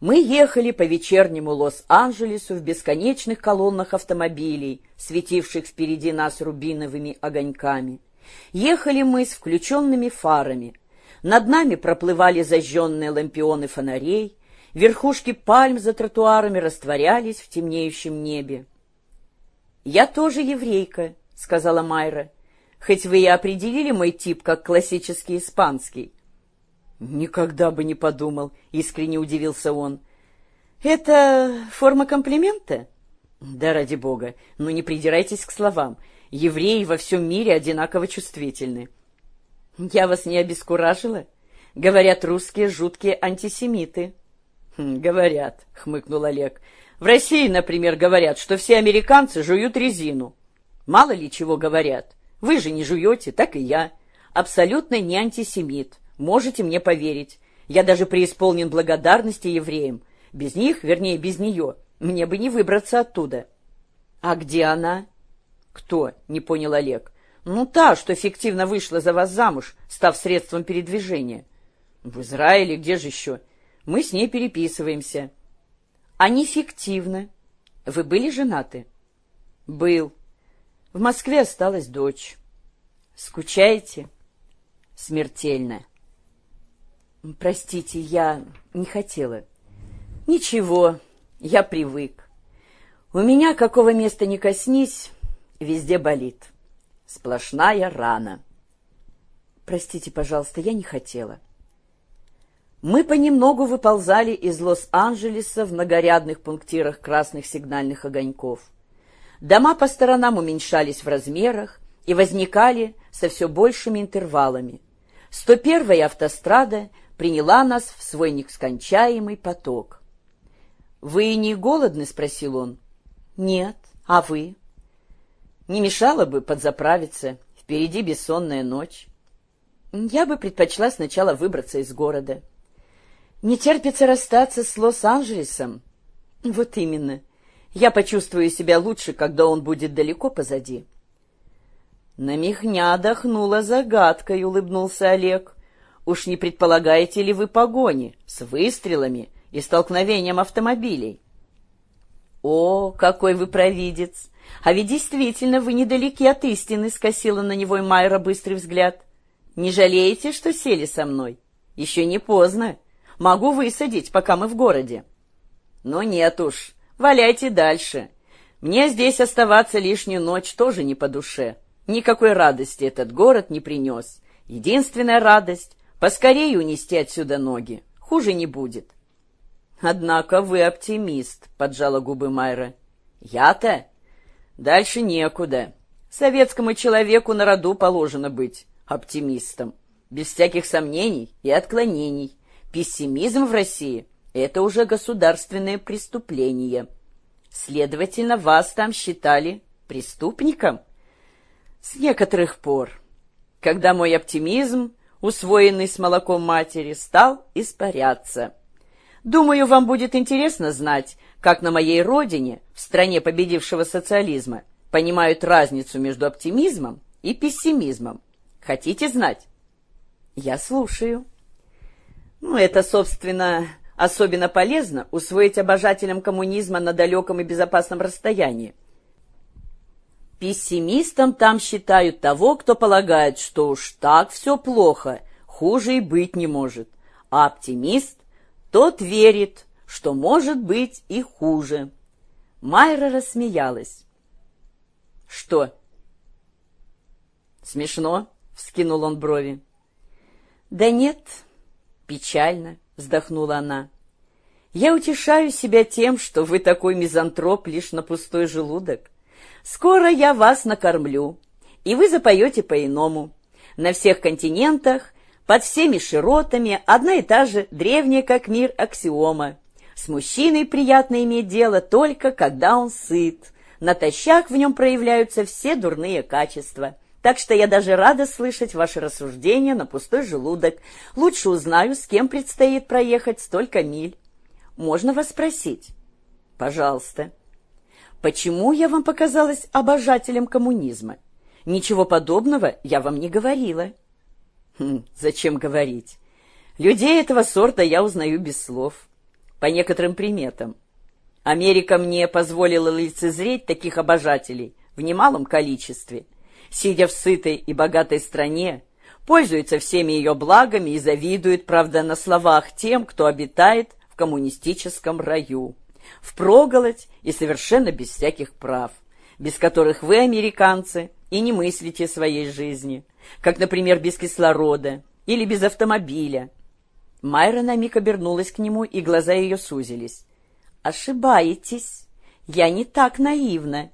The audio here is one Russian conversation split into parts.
Мы ехали по вечернему Лос-Анджелесу в бесконечных колоннах автомобилей, светивших впереди нас рубиновыми огоньками. Ехали мы с включенными фарами. Над нами проплывали зажженные лампионы фонарей, верхушки пальм за тротуарами растворялись в темнеющем небе. «Я тоже еврейка», — сказала Майра, «хоть вы и определили мой тип как классический испанский». «Никогда бы не подумал», — искренне удивился он. «Это форма комплимента?» «Да ради бога, ну не придирайтесь к словам. Евреи во всем мире одинаково чувствительны». «Я вас не обескуражила? Говорят, русские жуткие антисемиты». «Хм, «Говорят», — хмыкнул Олег. «В России, например, говорят, что все американцы жуют резину. Мало ли чего говорят. Вы же не жуете, так и я. Абсолютно не антисемит». Можете мне поверить. Я даже преисполнен благодарности евреям. Без них, вернее, без нее, мне бы не выбраться оттуда. — А где она? — Кто? — не понял Олег. — Ну, та, что фиктивно вышла за вас замуж, став средством передвижения. — В Израиле, где же еще? Мы с ней переписываемся. — А не. Вы были женаты? — Был. В Москве осталась дочь. — Скучаете? — Смертельно. Простите, я не хотела. Ничего, я привык. У меня, какого места не коснись, везде болит. Сплошная рана. Простите, пожалуйста, я не хотела. Мы понемногу выползали из Лос-Анджелеса в многорядных пунктирах красных сигнальных огоньков. Дома по сторонам уменьшались в размерах и возникали со все большими интервалами. 101-я автострада приняла нас в свой нескончаемый поток. «Вы не голодны?» — спросил он. «Нет. А вы?» «Не мешало бы подзаправиться. Впереди бессонная ночь. Я бы предпочла сначала выбраться из города. Не терпится расстаться с Лос-Анджелесом. Вот именно. Я почувствую себя лучше, когда он будет далеко позади». На михня дохнула загадкой, улыбнулся Олег. Уж не предполагаете ли вы погони с выстрелами и столкновением автомобилей? О, какой вы провидец! А ведь действительно вы недалеки от истины, скосила на него Майра быстрый взгляд. Не жалеете, что сели со мной? Еще не поздно. Могу высадить, пока мы в городе. Но нет уж, валяйте дальше. Мне здесь оставаться лишнюю ночь тоже не по душе. Никакой радости этот город не принес. Единственная радость Поскорее унести отсюда ноги. Хуже не будет. Однако вы оптимист, поджала губы Майра. Я-то? Дальше некуда. Советскому человеку на роду положено быть оптимистом. Без всяких сомнений и отклонений. Пессимизм в России — это уже государственное преступление. Следовательно, вас там считали преступником? С некоторых пор, когда мой оптимизм усвоенный с молоком матери, стал испаряться. Думаю, вам будет интересно знать, как на моей родине, в стране победившего социализма, понимают разницу между оптимизмом и пессимизмом. Хотите знать? Я слушаю. Ну, это, собственно, особенно полезно усвоить обожателям коммунизма на далеком и безопасном расстоянии. Пессимистом там считают того, кто полагает, что уж так все плохо, хуже и быть не может. А оптимист, тот верит, что может быть и хуже. Майра рассмеялась. «Что?» «Смешно?» — вскинул он брови. «Да нет, печально», — вздохнула она. «Я утешаю себя тем, что вы такой мизантроп лишь на пустой желудок. Скоро я вас накормлю, и вы запоете по-иному. На всех континентах, под всеми широтами, одна и та же древняя как мир аксиома. С мужчиной приятно иметь дело только когда он сыт. Натощак в нем проявляются все дурные качества. Так что я даже рада слышать ваши рассуждения на пустой желудок. Лучше узнаю, с кем предстоит проехать столько миль. Можно вас спросить? Пожалуйста. Почему я вам показалась обожателем коммунизма? Ничего подобного я вам не говорила. Хм, зачем говорить? Людей этого сорта я узнаю без слов. по некоторым приметам. Америка мне позволила лицезреть таких обожателей в немалом количестве. Сидя в сытой и богатой стране, пользуется всеми ее благами и завидует, правда, на словах тем, кто обитает в коммунистическом раю. Впроголодь и совершенно без всяких прав, без которых вы, американцы, и не мыслите своей жизни, как, например, без кислорода или без автомобиля. Майра на миг обернулась к нему, и глаза ее сузились. «Ошибаетесь. Я не так наивна.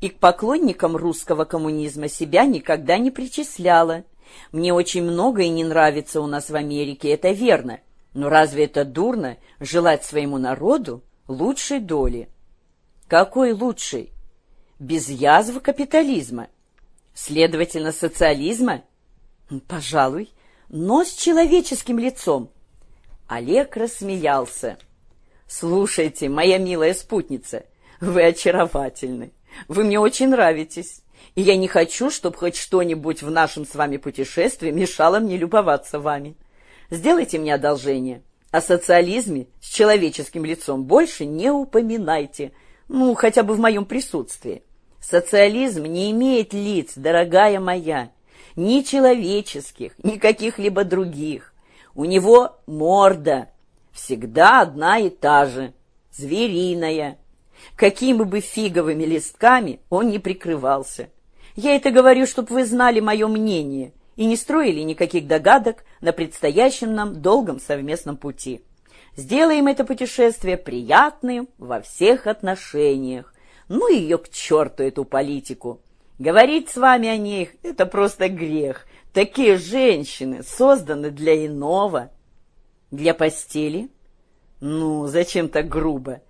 И к поклонникам русского коммунизма себя никогда не причисляла. Мне очень многое не нравится у нас в Америке, это верно. Но разве это дурно желать своему народу лучшей доли? Какой лучшей? Без язв капитализма. Следовательно, социализма? Пожалуй, но с человеческим лицом. Олег рассмеялся. «Слушайте, моя милая спутница, вы очаровательны. Вы мне очень нравитесь, и я не хочу, чтобы хоть что-нибудь в нашем с вами путешествии мешало мне любоваться вами. Сделайте мне одолжение. О социализме с человеческим лицом больше не упоминайте, ну, хотя бы в моем присутствии. Социализм не имеет лиц, дорогая моя, ни человеческих, ни каких-либо других. У него морда, всегда одна и та же, звериная. Какими бы фиговыми листками он не прикрывался. Я это говорю, чтобы вы знали мое мнение и не строили никаких догадок на предстоящем нам долгом совместном пути. Сделаем это путешествие приятным во всех отношениях. Ну ее к черту, эту политику. Говорить с вами о них — это просто грех. Такие женщины созданы для иного. Для постели? Ну, зачем так грубо?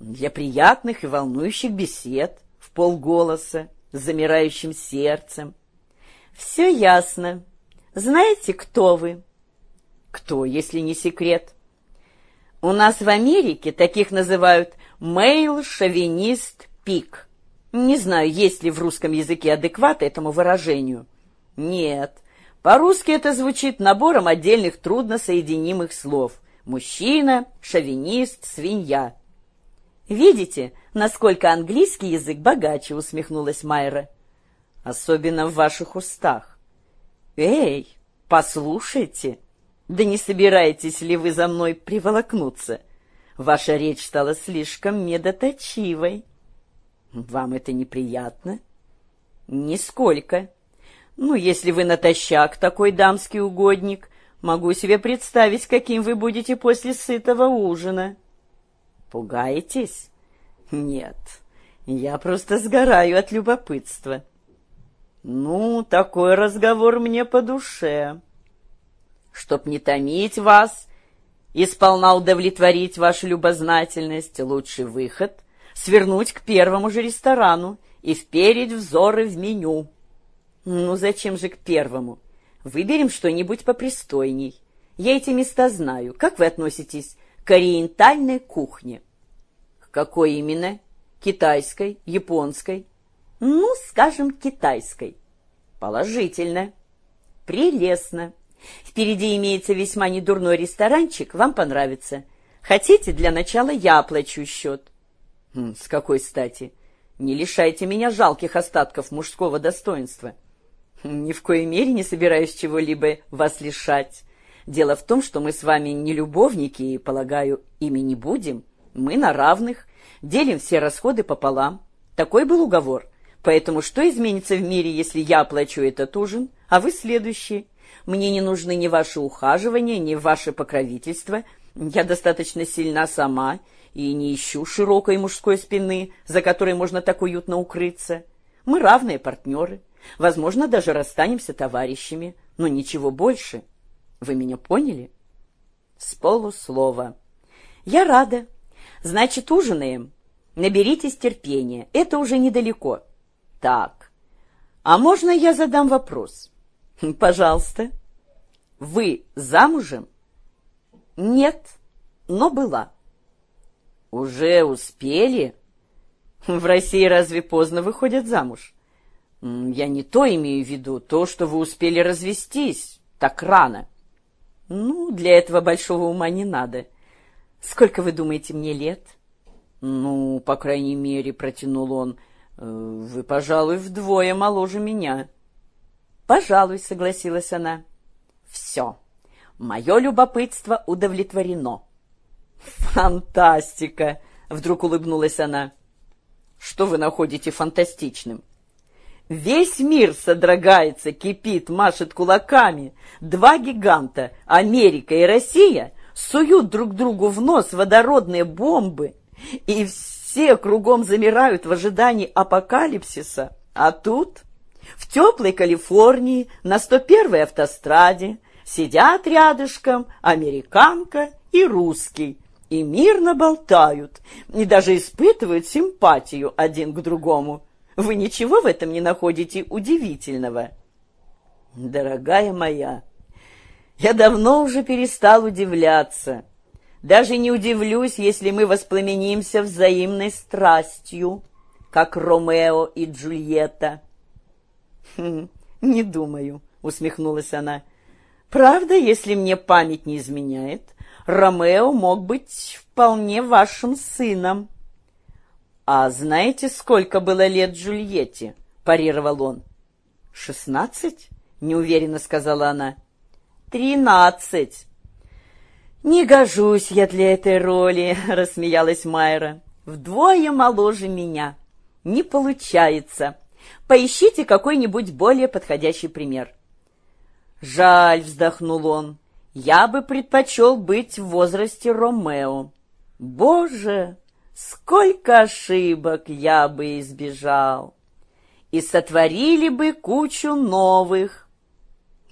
Для приятных и волнующих бесед, в полголоса, с замирающим сердцем. Все ясно. Знаете, кто вы? Кто, если не секрет? У нас в Америке таких называют «мейл-шовинист-пик». Не знаю, есть ли в русском языке адекват этому выражению. Нет, по-русски это звучит набором отдельных трудносоединимых слов. Мужчина, шовинист, свинья. Видите, насколько английский язык богаче, усмехнулась Майра. Особенно в ваших устах. Эй, послушайте, да не собираетесь ли вы за мной приволокнуться? Ваша речь стала слишком медоточивой. Вам это неприятно? Нисколько. Ну, если вы натощак такой дамский угодник, могу себе представить, каким вы будете после сытого ужина. Пугаетесь? Нет, я просто сгораю от любопытства. Ну, такой разговор мне по душе. Чтоб не томить вас и сполна удовлетворить вашу любознательность, лучший выход — свернуть к первому же ресторану и вперить взоры в меню. Ну, зачем же к первому? Выберем что-нибудь попристойней. Я эти места знаю. Как вы относитесь к ориентальной кухне? К какой именно? Китайской, японской? Ну, скажем, китайской. Положительно. Прелестно. Впереди имеется весьма недурной ресторанчик, вам понравится. Хотите, для начала я оплачу счет? Хм, с какой стати? Не лишайте меня жалких остатков мужского достоинства. Ни в коей мере не собираюсь чего-либо вас лишать. Дело в том, что мы с вами не любовники, и, полагаю, ими не будем. Мы на равных, делим все расходы пополам. Такой был уговор. Поэтому что изменится в мире, если я оплачу этот ужин, а вы следующий? Мне не нужны ни ваши ухаживания, ни ваше покровительство. Я достаточно сильна сама и не ищу широкой мужской спины, за которой можно так уютно укрыться. Мы равные партнеры. Возможно, даже расстанемся товарищами, но ничего больше. Вы меня поняли? С полуслова. Я рада. Значит, ужинаем. Наберитесь терпения. Это уже недалеко. Так. А можно я задам вопрос? Пожалуйста. Вы замужем? Нет, но была. Уже успели? В России разве поздно выходят замуж? Я не то имею в виду, то, что вы успели развестись так рано. Ну, для этого большого ума не надо. Сколько, вы думаете, мне лет? Ну, по крайней мере, протянул он, вы, пожалуй, вдвое моложе меня. Пожалуй, согласилась она. Все, мое любопытство удовлетворено. Фантастика! Вдруг улыбнулась она. Что вы находите фантастичным? Весь мир содрогается, кипит, машет кулаками. Два гиганта, Америка и Россия, суют друг другу в нос водородные бомбы, и все кругом замирают в ожидании апокалипсиса. А тут, в теплой Калифорнии, на 101-й автостраде, сидят рядышком американка и русский, и мирно болтают, и даже испытывают симпатию один к другому. Вы ничего в этом не находите удивительного? Дорогая моя, я давно уже перестал удивляться. Даже не удивлюсь, если мы воспламенимся взаимной страстью, как Ромео и Джульетта. «Хм, «Не думаю», — усмехнулась она. «Правда, если мне память не изменяет, Ромео мог быть вполне вашим сыном». «А знаете, сколько было лет Джульетте?» — парировал он. «Шестнадцать?» — неуверенно сказала она. «Тринадцать!» «Не гожусь я для этой роли», — рассмеялась Майра. «Вдвое моложе меня. Не получается. Поищите какой-нибудь более подходящий пример». «Жаль», — вздохнул он, — «я бы предпочел быть в возрасте Ромео». «Боже!» сколько ошибок я бы избежал, и сотворили бы кучу новых.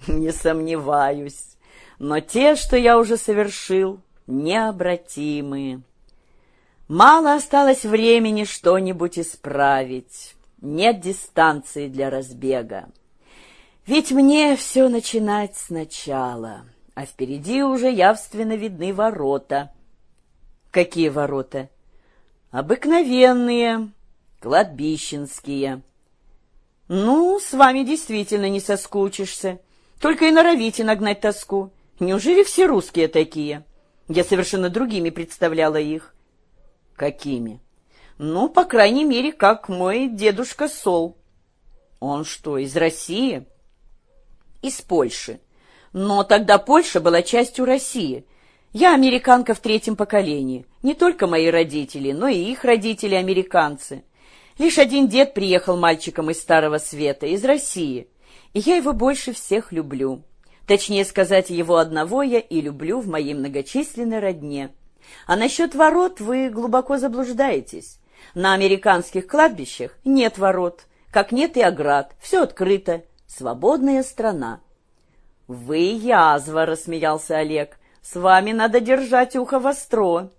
Не сомневаюсь, но те, что я уже совершил, необратимы. Мало осталось времени что-нибудь исправить, нет дистанции для разбега. Ведь мне все начинать сначала, а впереди уже явственно видны ворота. Какие ворота? Обыкновенные, кладбищенские. Ну, с вами действительно не соскучишься. Только и норовите нагнать тоску. Неужели все русские такие? Я совершенно другими представляла их. Какими? Ну, по крайней мере, как мой дедушка Сол. Он что, из России? Из Польши. Но тогда Польша была частью России — я американка в третьем поколении. Не только мои родители, но и их родители американцы. Лишь один дед приехал мальчиком из Старого Света, из России. И я его больше всех люблю. Точнее сказать, его одного я и люблю в моей многочисленной родне. А насчет ворот вы глубоко заблуждаетесь. На американских кладбищах нет ворот, как нет и оград, все открыто, свободная страна. — Вы язва, — рассмеялся Олег, — с вами надо держать ухо востро.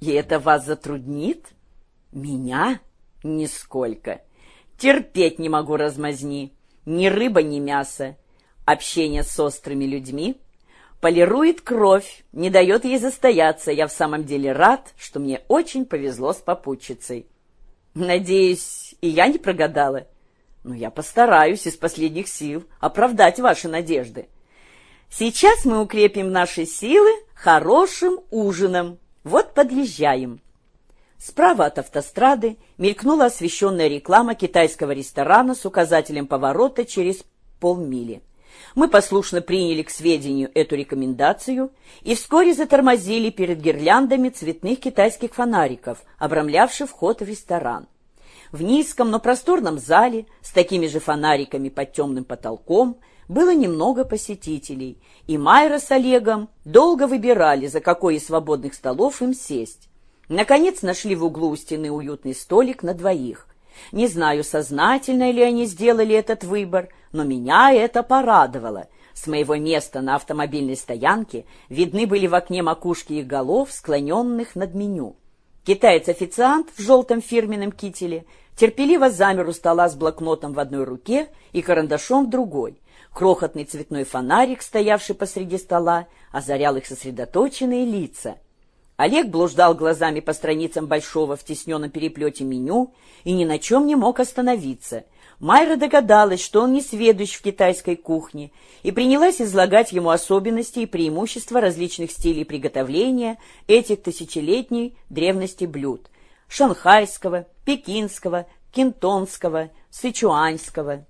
И это вас затруднит? Меня? Нисколько. Терпеть не могу размазни. Ни рыба, ни мясо. Общение с острыми людьми полирует кровь, не дает ей застояться. Я в самом деле рад, что мне очень повезло с попутчицей. Надеюсь, и я не прогадала. Но я постараюсь из последних сил оправдать ваши надежды. Сейчас мы укрепим наши силы хорошим ужином. Вот подъезжаем. Справа от автострады мелькнула освещенная реклама китайского ресторана с указателем поворота через полмили. Мы послушно приняли к сведению эту рекомендацию и вскоре затормозили перед гирляндами цветных китайских фонариков, обрамлявших вход в ресторан. В низком, но просторном зале с такими же фонариками под темным потолком было немного посетителей, и Майра с Олегом долго выбирали, за какой из свободных столов им сесть. Наконец нашли в углу у стены уютный столик на двоих. Не знаю, сознательно ли они сделали этот выбор, но меня это порадовало. С моего места на автомобильной стоянке видны были в окне макушки их голов, склоненных над меню. Китаец-официант в желтом фирменном кителе терпеливо замер у стола с блокнотом в одной руке и карандашом в другой — Крохотный цветной фонарик, стоявший посреди стола, озарял их сосредоточенные лица. Олег блуждал глазами по страницам большого в тесненном переплете меню и ни на чем не мог остановиться. Майра догадалась, что он не сведущ в китайской кухне, и принялась излагать ему особенности и преимущества различных стилей приготовления этих тысячелетней древности блюд – шанхайского, пекинского, кентонского, сычуанского.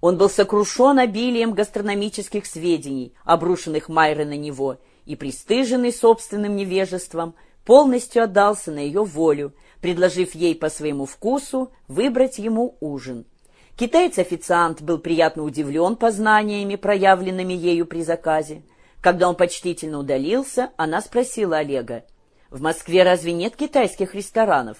Он был сокрушен обилием гастрономических сведений, обрушенных Майрой на него – и, пристыженный собственным невежеством, полностью отдался на ее волю, предложив ей по своему вкусу выбрать ему ужин. Китаец-официант был приятно удивлен познаниями, проявленными ею при заказе. Когда он почтительно удалился, она спросила Олега, «В Москве разве нет китайских ресторанов?»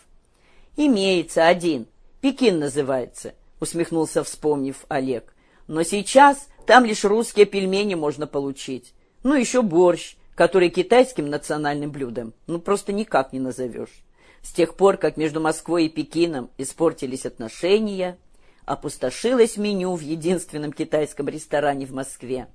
«Имеется один, Пекин называется», — усмехнулся, вспомнив Олег. «Но сейчас там лишь русские пельмени можно получить. Ну, еще борщ, который китайским национальным блюдом ну просто никак не назовешь. С тех пор, как между Москвой и Пекином испортились отношения, опустошилось меню в единственном китайском ресторане в Москве.